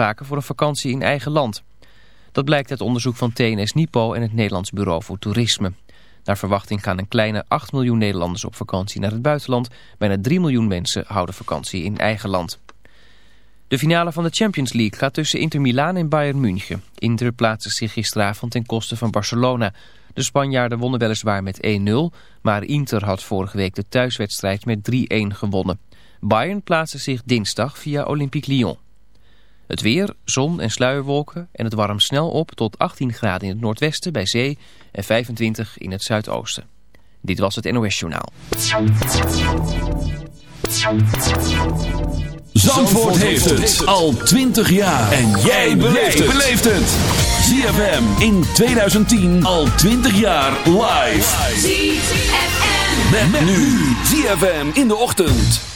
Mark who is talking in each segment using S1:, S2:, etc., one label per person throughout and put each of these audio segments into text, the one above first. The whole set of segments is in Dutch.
S1: raken voor een vakantie in eigen land. Dat blijkt uit onderzoek van TNS Nipo en het Nederlands Bureau voor Toerisme. Naar verwachting gaan een kleine 8 miljoen Nederlanders op vakantie naar het buitenland. Bijna 3 miljoen mensen houden vakantie in eigen land. De finale van de Champions League gaat tussen Inter Milaan en Bayern München. Inter plaatste zich gisteravond ten koste van Barcelona. De Spanjaarden wonnen weliswaar met 1-0, maar Inter had vorige week de thuiswedstrijd met 3-1 gewonnen. Bayern plaatste zich dinsdag via Olympique Lyon. Het weer, zon en sluierwolken en het warmt snel op tot 18 graden in het noordwesten bij zee en 25 in het zuidoosten. Dit was het NOS Journaal.
S2: Zandvoort heeft het al 20 jaar en jij beleeft het. ZFM in 2010 al 20 jaar live.
S3: ZFM.
S2: Met, nu ZFM in de ochtend.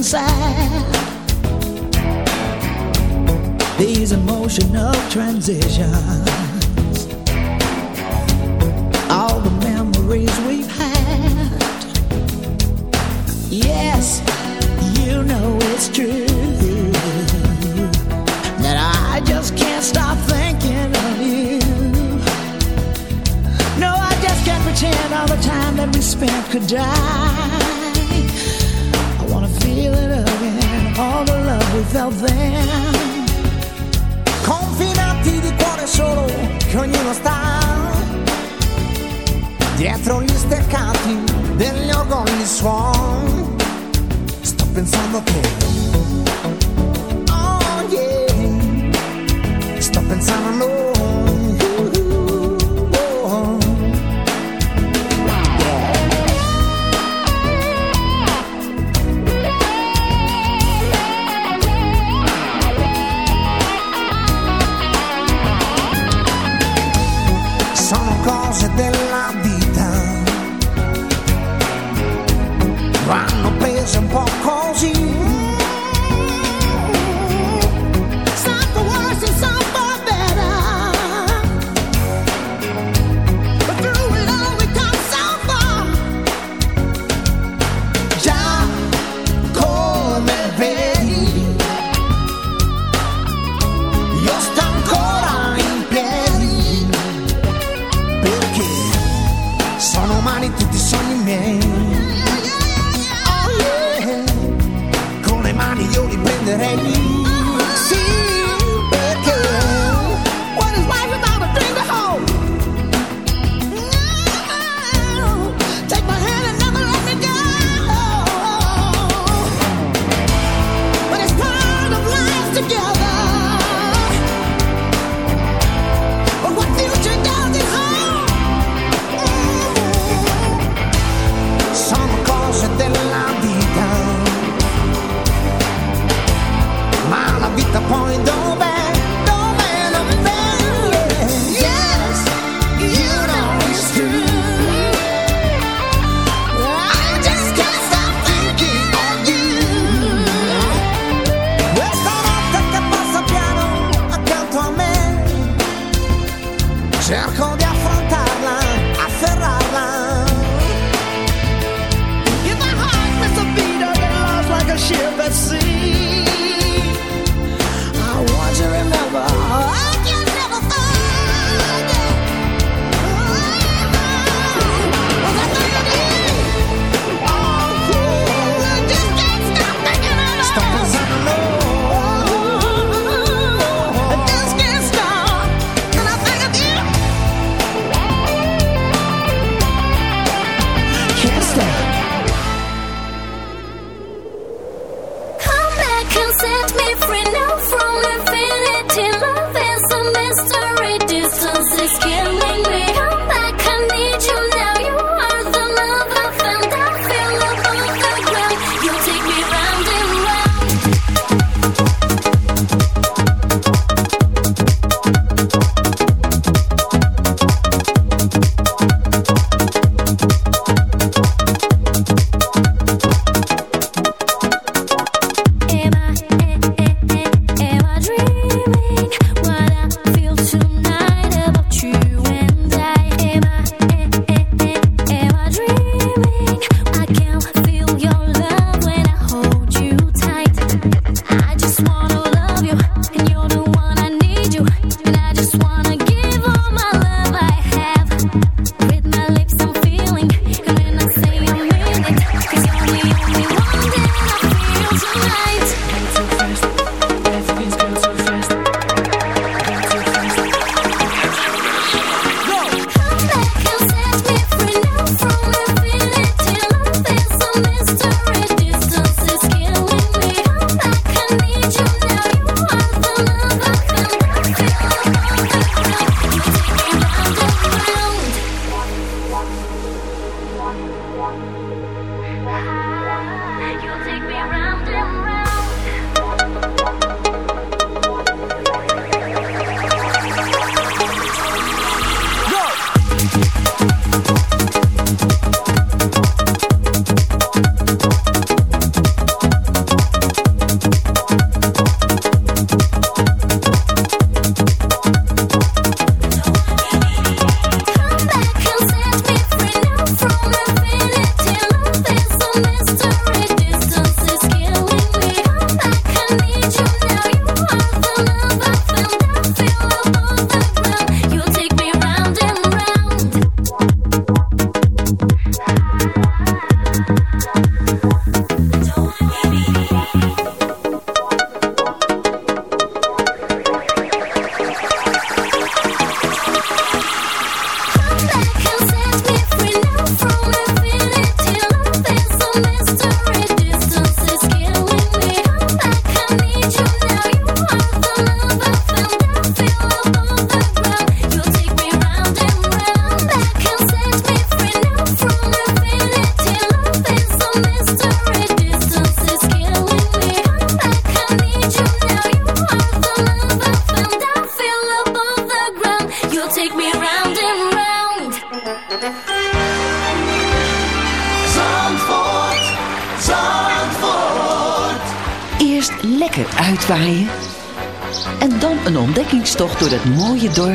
S4: inside. These emotional transitions.
S5: Vanno peso un po' così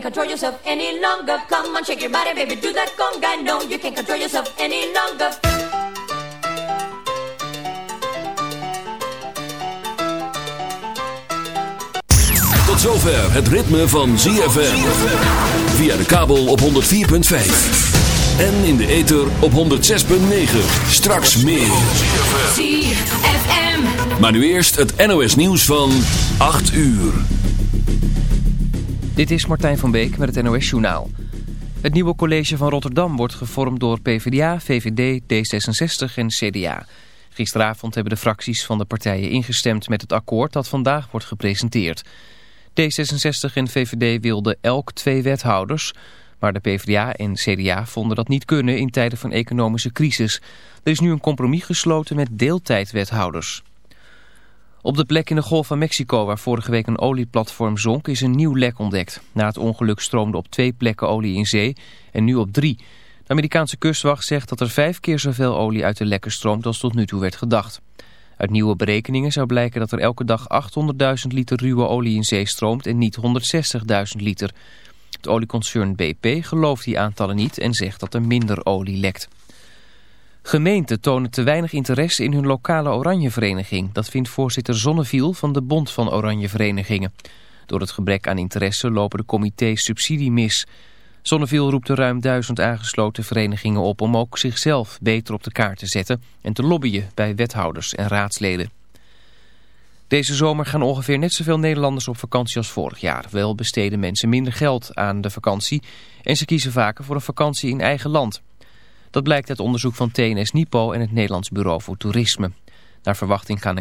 S6: Can't control yourself any longer. Come on, shake your body, baby, do that conga. No, you can't control yourself any longer.
S2: Tot zover het ritme van ZFM. Via de kabel op 104.5. En in de ether op 106.9. Straks meer.
S6: ZFM.
S2: Maar nu eerst het NOS nieuws van 8 uur.
S1: Dit is Martijn van Beek met het NOS Journaal. Het nieuwe college van Rotterdam wordt gevormd door PvdA, VVD, D66 en CDA. Gisteravond hebben de fracties van de partijen ingestemd met het akkoord dat vandaag wordt gepresenteerd. D66 en VVD wilden elk twee wethouders, maar de PvdA en CDA vonden dat niet kunnen in tijden van economische crisis. Er is nu een compromis gesloten met deeltijdwethouders. Op de plek in de Golf van Mexico waar vorige week een olieplatform zonk is een nieuw lek ontdekt. Na het ongeluk stroomde op twee plekken olie in zee en nu op drie. De Amerikaanse kustwacht zegt dat er vijf keer zoveel olie uit de lekken stroomt als tot nu toe werd gedacht. Uit nieuwe berekeningen zou blijken dat er elke dag 800.000 liter ruwe olie in zee stroomt en niet 160.000 liter. Het olieconcern BP gelooft die aantallen niet en zegt dat er minder olie lekt. Gemeenten tonen te weinig interesse in hun lokale oranjevereniging. Dat vindt voorzitter Zonneviel van de Bond van Oranjeverenigingen. Door het gebrek aan interesse lopen de comité's subsidie mis. Zonneviel roept de ruim duizend aangesloten verenigingen op om ook zichzelf beter op de kaart te zetten en te lobbyen bij wethouders en raadsleden. Deze zomer gaan ongeveer net zoveel Nederlanders op vakantie als vorig jaar. Wel besteden mensen minder geld aan de vakantie en ze kiezen vaker voor een vakantie in eigen land. Dat blijkt uit onderzoek van TNS Nipo en het Nederlands Bureau voor Toerisme. Naar verwachting gaan